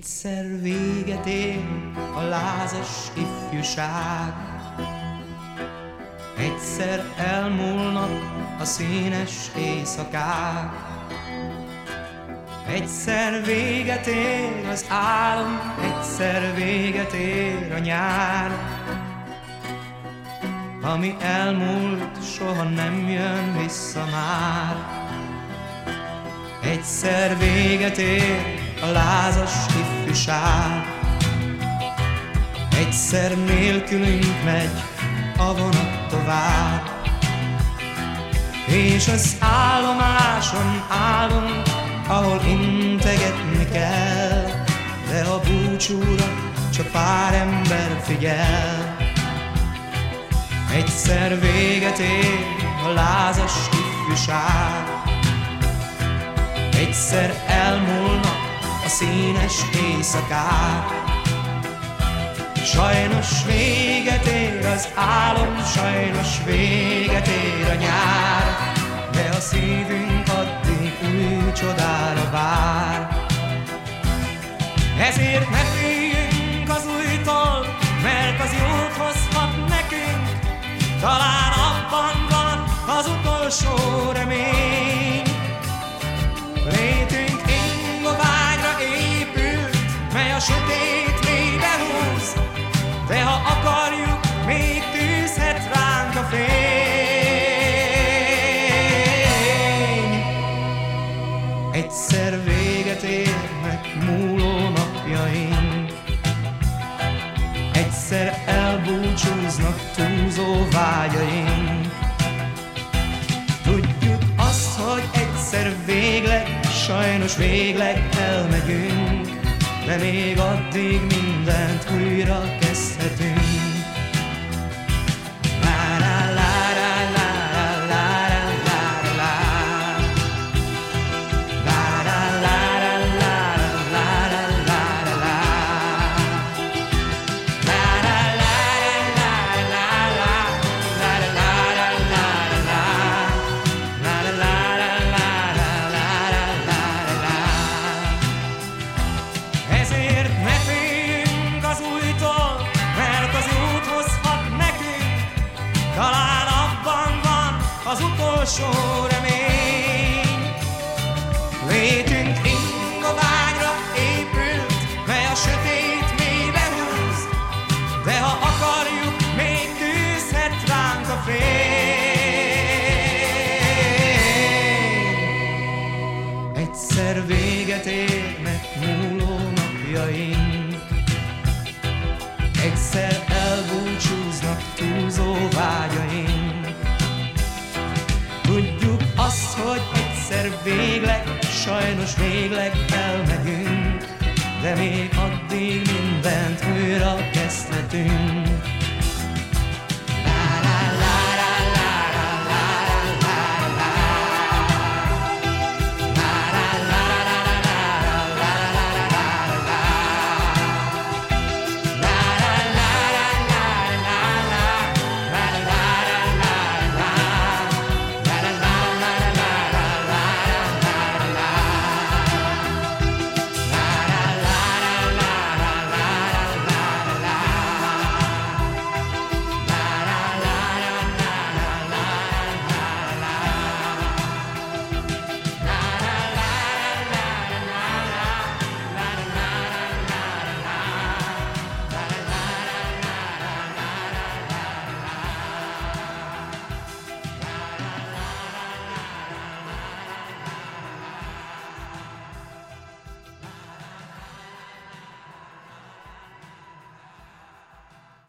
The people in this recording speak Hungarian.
Egyszer véget ér a lázas ifjúság. Egyszer elmúlnak a színes éjszakák. Egyszer véget ér az álom, egyszer véget ér a nyár. Ami elmúlt, soha nem jön vissza már. Egyszer véget ér a lázas ifjúság. Egyszer nélkülünk megy a vonat tovább, és az állomáson állunk, ahol integetni kell, de a búcsúra csak pár ember figyel. Egyszer véget ér a lázas ifjúság, egyszer elmúlnak színes éjszakák. Sajnos véget ér az álom, sajnos véget ér a nyár, de a szívünk addig új csodára vár. Ezért ne féljünk az újtól, mert az jót hozhat nekünk, talán abban van az utolsó sötét mélybe húz, de ha akarjuk, még tűzhet ránk a fény. Egyszer véget érnek múló napjaink, egyszer elbúcsúznak túlzó vágyaink. Tudjuk azt, hogy egyszer végleg, sajnos végleg elmegyünk, de még addig mindent újra kezdhetünk. Utolsó remény. Létünk ingoványra épült, mely a sötét mélybe húz, de ha akarjuk, még tűzhet ránk a fény. Egyszer véget érnek múló napjaink, egyszer elbúcsúznak túlzó vágyaink. Egyszer végleg, sajnos végleg elmegyünk, de még addig mindent újra kezdhetünk.